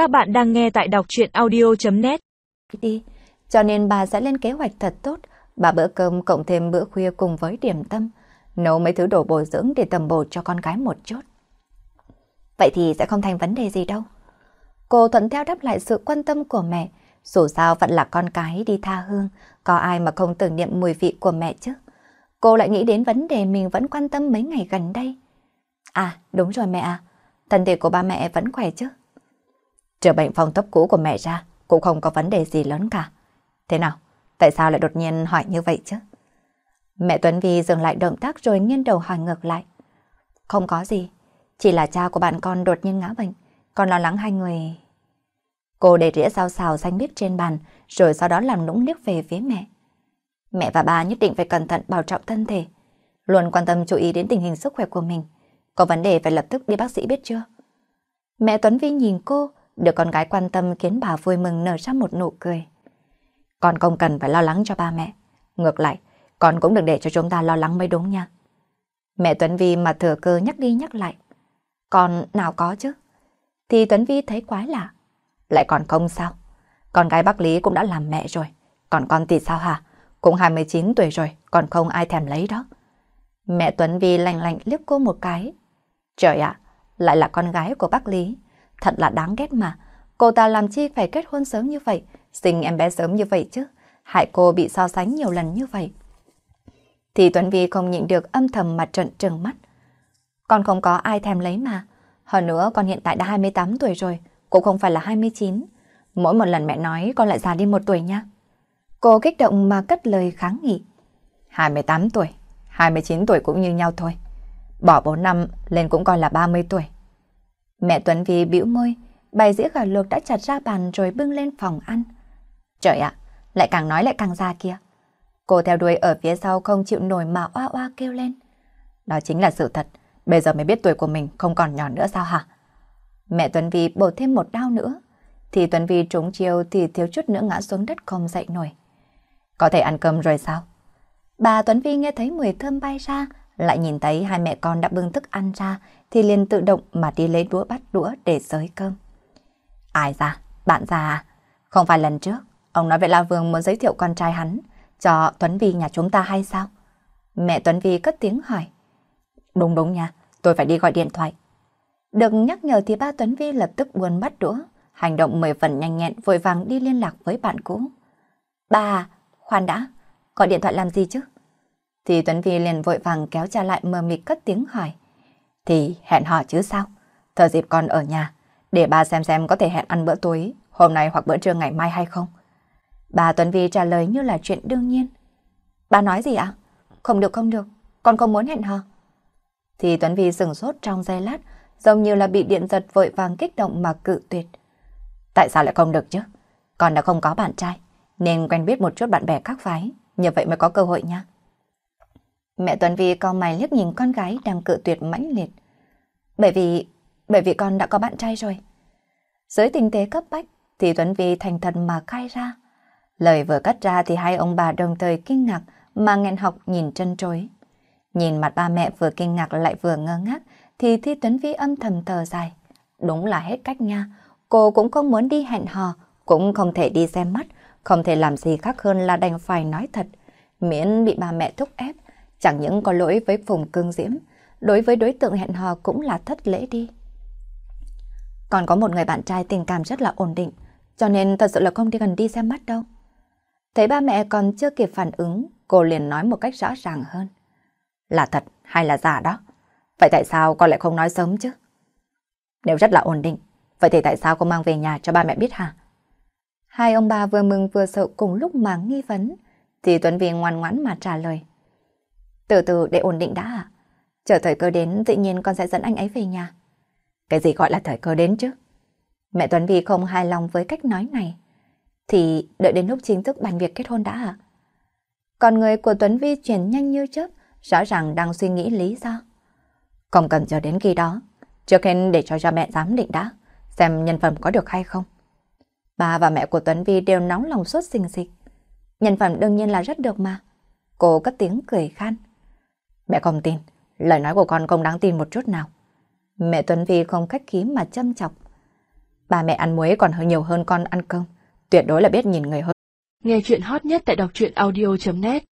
Các bạn đang nghe tại đọc chuyện audio.net Đi, cho nên bà sẽ lên kế hoạch thật tốt, bà bữa cơm cộng thêm bữa khuya cùng với điểm tâm, nấu mấy thứ đồ bổ dưỡng để tầm bổ cho con gái một chút. Vậy thì sẽ không thành vấn đề gì đâu. Cô thuận theo đáp lại sự quan tâm của mẹ, dù sao vẫn là con cái đi tha hương, có ai mà không tưởng niệm mùi vị của mẹ chứ. Cô lại nghĩ đến vấn đề mình vẫn quan tâm mấy ngày gần đây. À, đúng rồi mẹ à, thân thể của ba mẹ vẫn khỏe chứ. Trừ bệnh phong tấp cũ của mẹ ra, cũng không có vấn đề gì lớn cả. Thế nào? Tại sao lại đột nhiên hỏi như vậy chứ? Mẹ Tuấn Vi dừng lại động tác rồi nghiêng đầu hỏi ngược lại. Không có gì, chỉ là cha của bạn con đột nhiên ngã bệnh, con lo lắng hai người... Cô để rĩa rau xào xanh biếc trên bàn, rồi sau đó làm nũng liếc về phía mẹ. Mẹ và ba nhất định phải cẩn thận bảo trọng thân thể, luôn quan tâm chú ý đến tình hình sức khỏe của mình. Có vấn đề phải lập tức đi bác sĩ biết chưa? Mẹ Tuấn Vi nhìn cô, được con gái quan tâm khiến bà vui mừng nở ra một nụ cười. Con không cần phải lo lắng cho ba mẹ. Ngược lại, con cũng đừng để cho chúng ta lo lắng mới đúng nha. Mẹ Tuấn Vi mà thừa cơ nhắc đi nhắc lại. Con nào có chứ? Thì Tuấn Vi thấy quái lạ. Lại còn không sao? Con gái bác Lý cũng đã làm mẹ rồi. Còn con thì sao hả? Cũng 29 tuổi rồi, còn không ai thèm lấy đó. Mẹ Tuấn Vi lạnh lạnh liếc cô một cái. Trời ạ, lại là con gái của bác Lý. Thật là đáng ghét mà. Cô ta làm chi phải kết hôn sớm như vậy, sinh em bé sớm như vậy chứ. Hại cô bị so sánh nhiều lần như vậy. Thì Tuấn Vi không nhịn được âm thầm mặt trận trừng mắt. Con không có ai thèm lấy mà. Hơn nữa con hiện tại đã 28 tuổi rồi, cũng không phải là 29. Mỗi một lần mẹ nói con lại già đi một tuổi nha. Cô kích động mà cất lời kháng nghị. 28 tuổi, 29 tuổi cũng như nhau thôi. Bỏ 4 năm lên cũng coi là 30 tuổi. Mẹ Tuấn Vy bĩu môi, bày dĩa gà luộc đã chặt ra bàn rồi bưng lên phòng ăn. Trời ạ, lại càng nói lại càng già kia. Cô theo đuôi ở phía sau không chịu nổi mà oa oa kêu lên. Đó chính là sự thật, bây giờ mới biết tuổi của mình không còn nhỏ nữa sao hả? Mẹ Tuấn Vi bổ thêm một đau nữa, thì Tuấn Vi trúng chiêu thì thiếu chút nữa ngã xuống đất không dậy nổi. Có thể ăn cơm rồi sao? Bà Tuấn Vi nghe thấy mùi thơm bay ra, lại nhìn thấy hai mẹ con đã bưng thức ăn ra, thì liền tự động mà đi lấy đũa bắt đũa để xới cơm. Ai ra? Bạn già à? Không phải lần trước, ông nói vậy là Vương muốn giới thiệu con trai hắn cho Tuấn Vi nhà chúng ta hay sao? Mẹ Tuấn Vi cất tiếng hỏi. Đúng đúng nha, tôi phải đi gọi điện thoại. Được nhắc nhở thì ba Tuấn Vi lập tức buồn bắt đũa, hành động mười phần nhanh nhẹn vội vàng đi liên lạc với bạn cũ. Ba, à, khoan đã, gọi điện thoại làm gì chứ? Thì Tuấn Vi liền vội vàng kéo cha lại mờ mịt cất tiếng hỏi. Thì hẹn hò chứ sao? Thời dịp con ở nhà, để bà xem xem có thể hẹn ăn bữa tối hôm nay hoặc bữa trưa ngày mai hay không. Bà Tuấn Vi trả lời như là chuyện đương nhiên. Bà nói gì ạ? Không được không được, con không muốn hẹn hò. Thì Tuấn Vi sừng sốt trong giây lát, giống như là bị điện giật vội vàng kích động mà cự tuyệt. Tại sao lại không được chứ? Con đã không có bạn trai, nên quen biết một chút bạn bè khác phái, như vậy mới có cơ hội nha. Mẹ Tuấn Vi cao mày liếc nhìn con gái đang cự tuyệt mãnh liệt. Bởi vì, bởi vì con đã có bạn trai rồi. Dưới tình thế cấp bách thì Tuấn Vi thành thật mà khai ra. Lời vừa cắt ra thì hai ông bà đồng thời kinh ngạc mà nghẹn học nhìn chân trối. Nhìn mặt ba mẹ vừa kinh ngạc lại vừa ngơ ngác thì Thi Tuấn Vi âm thầm thở dài. Đúng là hết cách nha. Cô cũng không muốn đi hẹn hò, cũng không thể đi xem mắt, không thể làm gì khác hơn là đành phải nói thật. Miễn bị ba mẹ thúc ép, chẳng những có lỗi với Phùng Cương Diễm, đối với đối tượng hẹn hò cũng là thất lễ đi. Còn có một người bạn trai tình cảm rất là ổn định, cho nên thật sự là không đi gần đi xem mắt đâu. Thấy ba mẹ còn chưa kịp phản ứng, cô liền nói một cách rõ ràng hơn. Là thật hay là giả đó? Vậy tại sao con lại không nói sớm chứ? Nếu rất là ổn định, vậy thì tại sao con mang về nhà cho ba mẹ biết hả? Hai ông bà vừa mừng vừa sợ cùng lúc mà nghi vấn, thì Tuấn Viên ngoan ngoãn mà trả lời. Từ từ để ổn định đã à? Chờ thời cơ đến tự nhiên con sẽ dẫn anh ấy về nhà. Cái gì gọi là thời cơ đến chứ? Mẹ Tuấn Vy không hài lòng với cách nói này. Thì đợi đến lúc chính thức bàn việc kết hôn đã à? Còn người của Tuấn Vi chuyển nhanh như chớp, rõ ràng đang suy nghĩ lý do. Không cần chờ đến khi đó, trước hết để cho cha mẹ giám định đã, xem nhân phẩm có được hay không. Ba và mẹ của Tuấn Vi đều nóng lòng suốt xình xịch, Nhân phẩm đương nhiên là rất được mà. Cô cất tiếng cười khan. Mẹ không tin, lời nói của con không đáng tin một chút nào. Mẹ Tuấn Vi không khách khí mà châm chọc. Ba mẹ ăn muối còn hơn nhiều hơn con ăn cơm. Tuyệt đối là biết nhìn người hơn. Nghe chuyện hot nhất tại đọc truyện audio.net